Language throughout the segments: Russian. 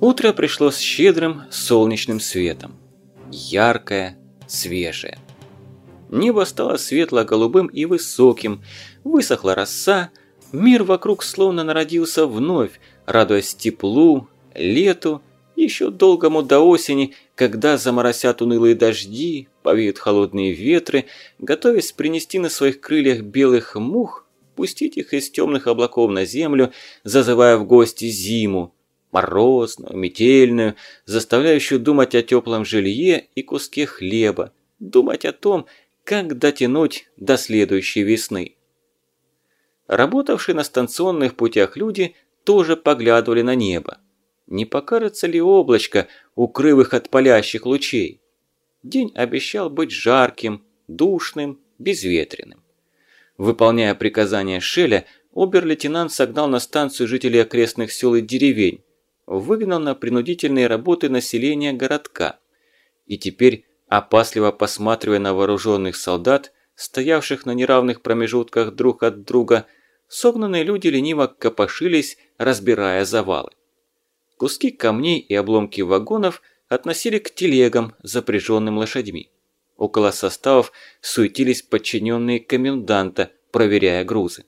Утро пришло с щедрым солнечным светом. Яркое, свежее. Небо стало светло-голубым и высоким, высохла роса, мир вокруг словно народился вновь, радуясь теплу, лету, еще долгому до осени, когда заморосят унылые дожди, повеют холодные ветры, готовясь принести на своих крыльях белых мух, пустить их из темных облаков на землю, зазывая в гости зиму, морозную, метельную, заставляющую думать о теплом жилье и куске хлеба, думать о том, как дотянуть до следующей весны. Работавшие на станционных путях люди тоже поглядывали на небо. Не покажется ли облачко, укрыв их от палящих лучей? День обещал быть жарким, душным, безветренным. Выполняя приказания Шеля, обер-лейтенант согнал на станцию жителей окрестных сел и деревень, выгнал на принудительные работы населения городка. И теперь, опасливо посматривая на вооруженных солдат, стоявших на неравных промежутках друг от друга, согнанные люди лениво копошились, разбирая завалы. Куски камней и обломки вагонов относили к телегам, запряженным лошадьми. Около составов суетились подчиненные коменданта, проверяя грузы.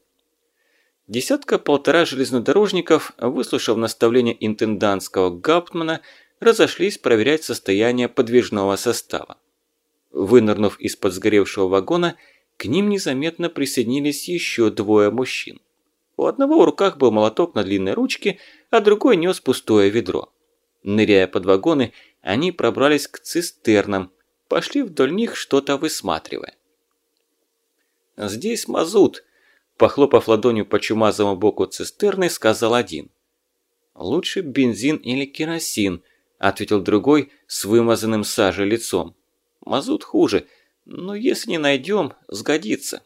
Десятка-полтора железнодорожников, выслушав наставление интендантского Гауптмана, разошлись проверять состояние подвижного состава. Вынырнув из-под сгоревшего вагона, к ним незаметно присоединились еще двое мужчин. У одного в руках был молоток на длинной ручке, а другой нес пустое ведро. Ныряя под вагоны, они пробрались к цистернам, пошли вдоль них, что-то высматривая. «Здесь мазут», Похлопав ладонью по чумазому боку цистерны, сказал один. «Лучше бензин или керосин», – ответил другой с вымазанным сажей лицом. «Мазут хуже, но если не найдем, сгодится».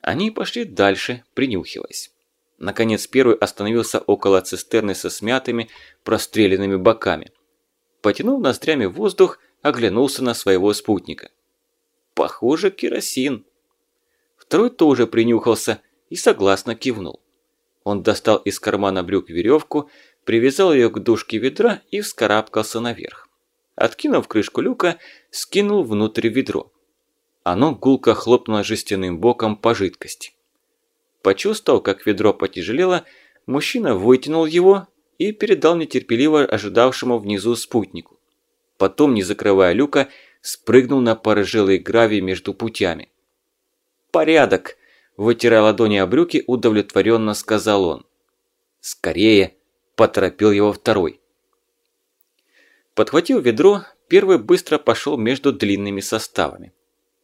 Они пошли дальше, принюхиваясь. Наконец первый остановился около цистерны со смятыми, простреленными боками. Потянул ноздрями воздух, оглянулся на своего спутника. «Похоже, керосин», Второй тоже принюхался и согласно кивнул. Он достал из кармана брюк веревку, привязал ее к дужке ведра и вскарабкался наверх. Откинув крышку люка, скинул внутрь ведро. Оно гулко хлопнуло жестяным боком по жидкости. Почувствовав, как ведро потяжелело, мужчина вытянул его и передал нетерпеливо ожидавшему внизу спутнику. Потом, не закрывая люка, спрыгнул на порыжелый гравий между путями. «Порядок!» – вытирая ладони о брюки, удовлетворенно сказал он. «Скорее!» – поторопил его второй. Подхватив ведро, первый быстро пошел между длинными составами.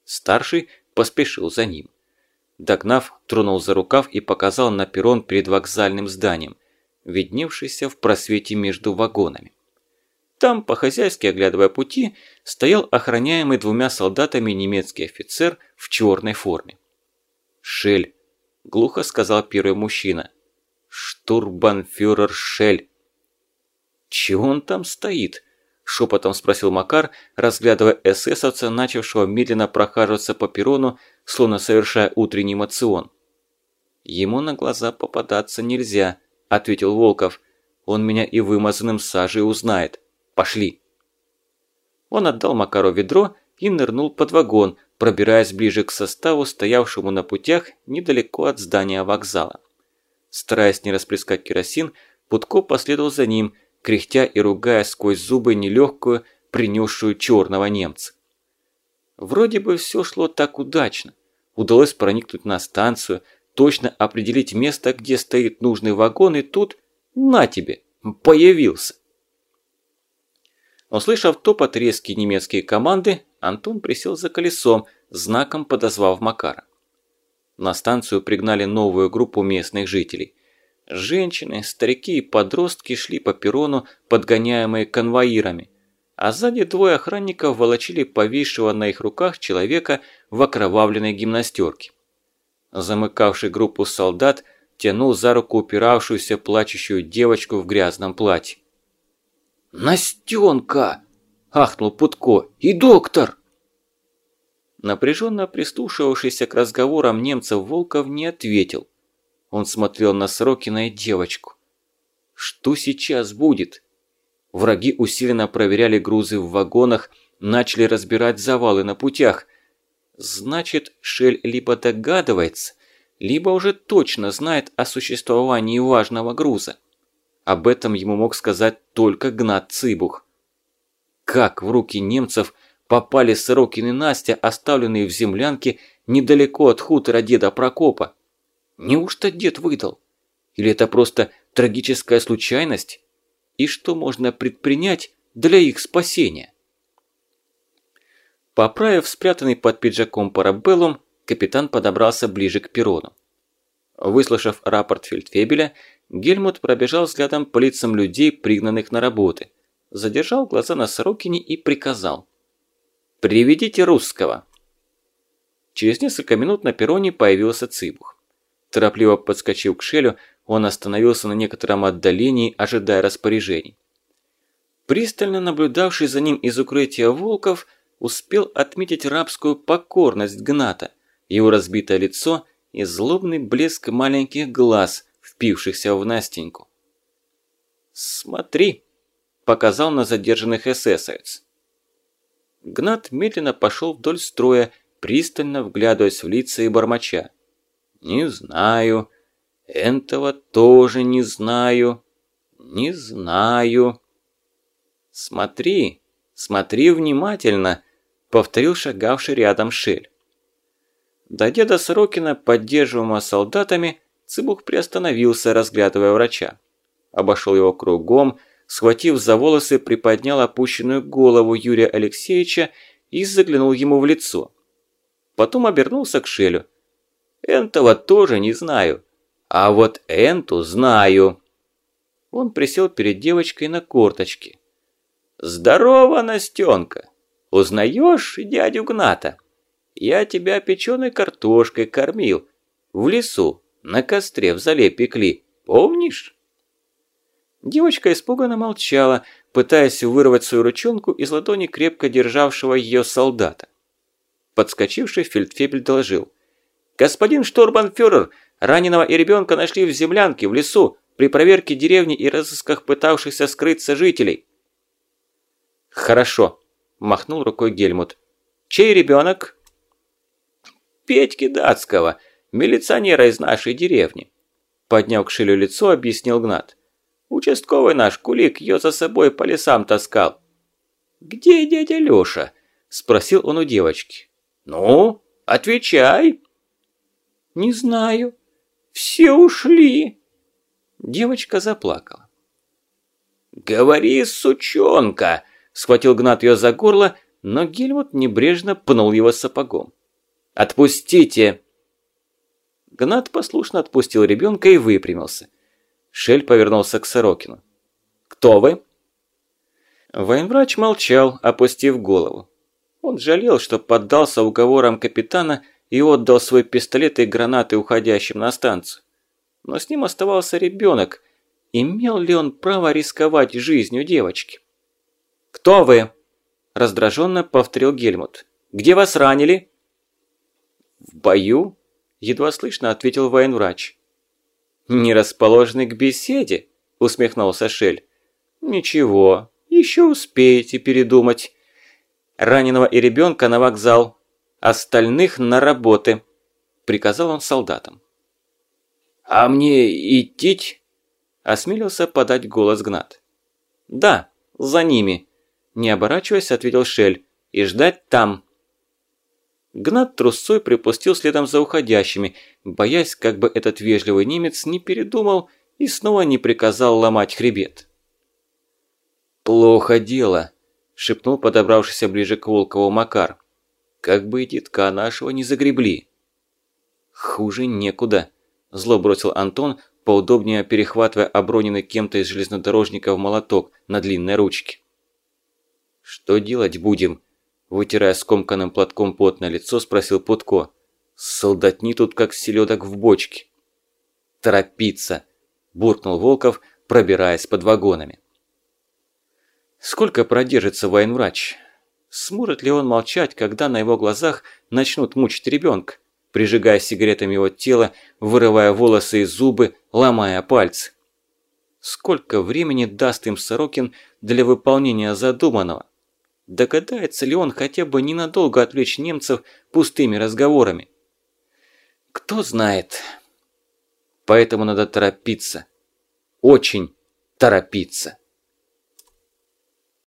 Старший поспешил за ним. Догнав, тронул за рукав и показал на перрон перед вокзальным зданием, видневшийся в просвете между вагонами. Там, по-хозяйски оглядывая пути, стоял охраняемый двумя солдатами немецкий офицер в черной форме. «Шель», – глухо сказал первый мужчина. «Штурбанфюрер Шель». «Чего он там стоит?» – шепотом спросил Макар, разглядывая эсэсовца, начавшего медленно прохаживаться по перрону, словно совершая утренний мацион. «Ему на глаза попадаться нельзя», – ответил Волков. «Он меня и вымазанным сажей узнает». Пошли!» Он отдал Макару ведро и нырнул под вагон, пробираясь ближе к составу, стоявшему на путях недалеко от здания вокзала. Стараясь не расплескать керосин, Путко последовал за ним, кряхтя и ругая сквозь зубы нелегкую, принесшую черного немца. Вроде бы все шло так удачно. Удалось проникнуть на станцию, точно определить место, где стоит нужный вагон, и тут, на тебе, появился. Услышав топот резкие немецкие команды, Антон присел за колесом, знаком подозвав Макара. На станцию пригнали новую группу местных жителей. Женщины, старики и подростки шли по перрону, подгоняемые конвоирами, а сзади двое охранников волочили повисшего на их руках человека в окровавленной гимнастерке. Замыкавший группу солдат тянул за руку упиравшуюся плачущую девочку в грязном платье. «Настенка!» – ахнул Путко. «И доктор!» Напряженно прислушивавшийся к разговорам немцев Волков не ответил. Он смотрел на Сорокина и девочку. Что сейчас будет? Враги усиленно проверяли грузы в вагонах, начали разбирать завалы на путях. Значит, Шель либо догадывается, либо уже точно знает о существовании важного груза. Об этом ему мог сказать только Гнат Цыбух. Как в руки немцев попали Сорокин и Настя, оставленные в землянке недалеко от хутора деда Прокопа? Неужто дед выдал? Или это просто трагическая случайность? И что можно предпринять для их спасения? Поправив спрятанный под пиджаком парабеллум, капитан подобрался ближе к перрону. Выслушав рапорт фельдфебеля, Гельмут пробежал взглядом по лицам людей, пригнанных на работы, задержал глаза на Сорокине и приказал. «Приведите русского!» Через несколько минут на перроне появился Цыбух. Торопливо подскочив к Шелю, он остановился на некотором отдалении, ожидая распоряжений. Пристально наблюдавший за ним из укрытия Волков успел отметить рабскую покорность Гната, его разбитое лицо и злобный блеск маленьких глаз, впившихся в Настеньку. «Смотри!» – показал на задержанных эсэсовец. Гнат медленно пошел вдоль строя, пристально вглядываясь в лица и бормоча. «Не знаю. Этого тоже не знаю. Не знаю». «Смотри, смотри внимательно», – повторил шагавший рядом Шель. Дойдя до Сорокина, поддерживаемого солдатами, Цыбух приостановился, разглядывая врача. Обошел его кругом, схватив за волосы, приподнял опущенную голову Юрия Алексеевича и заглянул ему в лицо. Потом обернулся к Шелю. «Энтова тоже не знаю, а вот Энту знаю». Он присел перед девочкой на корточки. «Здорово, Настенка! Узнаешь дядю Гната? Я тебя печеной картошкой кормил в лесу, на костре в зале пекли, помнишь?» Девочка испуганно молчала, пытаясь вырвать свою ручонку из ладони крепко державшего ее солдата. Подскочивший фельдфебель доложил. «Господин штурмбанфюрер, раненого и ребенка нашли в землянке, в лесу, при проверке деревни и разысках пытавшихся скрыться жителей». «Хорошо», – махнул рукой Гельмут. «Чей ребенок?» «Петьки Датского, милиционера из нашей деревни», – подняв к Шилю лицо, объяснил Гнат. «Участковый наш кулик ее за собой по лесам таскал». «Где дядя Лёша?» – спросил он у девочки. «Ну, отвечай!» «Не знаю. Все ушли!» Девочка заплакала. «Говори, сучонка!» – схватил Гнат ее за горло, но Гельмут небрежно пнул его сапогом. «Отпустите!» Гнат послушно отпустил ребенка и выпрямился. Шель повернулся к Сорокину. «Кто вы?» Военврач молчал, опустив голову. Он жалел, что поддался уговорам капитана и отдал свой пистолет и гранаты уходящим на станцию. Но с ним оставался ребенок. Имел ли он право рисковать жизнью девочки? «Кто вы?» – раздраженно повторил Гельмут. «Где вас ранили?» «В бою?» – едва слышно ответил военврач. «Не расположенный к беседе?» – усмехнулся Шель. «Ничего, еще успеете передумать». Раненого и ребенка на вокзал, остальных на работы», – приказал он солдатам. «А мне идти?» – осмелился подать голос Гнат. «Да, за ними», – не оборачиваясь, ответил Шель, – «и ждать там». Гнат трусцой припустил следом за уходящими, боясь, как бы этот вежливый немец не передумал и снова не приказал ломать хребет. «Плохо дело», шепнул подобравшийся ближе к Волкову Макар. «Как бы и детка нашего не загребли!» «Хуже некуда», – зло бросил Антон, поудобнее перехватывая оброненный кем-то из железнодорожников молоток на длинной ручке. «Что делать будем?» – вытирая скомканным платком потное лицо, спросил Путко. «Солдатни тут как селедок в бочке». «Торопиться!» – буркнул Волков, пробираясь под вагонами. Сколько продержится военврач? Сможет ли он молчать, когда на его глазах начнут мучить ребенка? прижигая сигаретами его тело, вырывая волосы и зубы, ломая пальцы. Сколько времени даст им Сорокин для выполнения задуманного? Догадается ли он хотя бы ненадолго отвлечь немцев пустыми разговорами? Кто знает. Поэтому надо торопиться. Очень торопиться.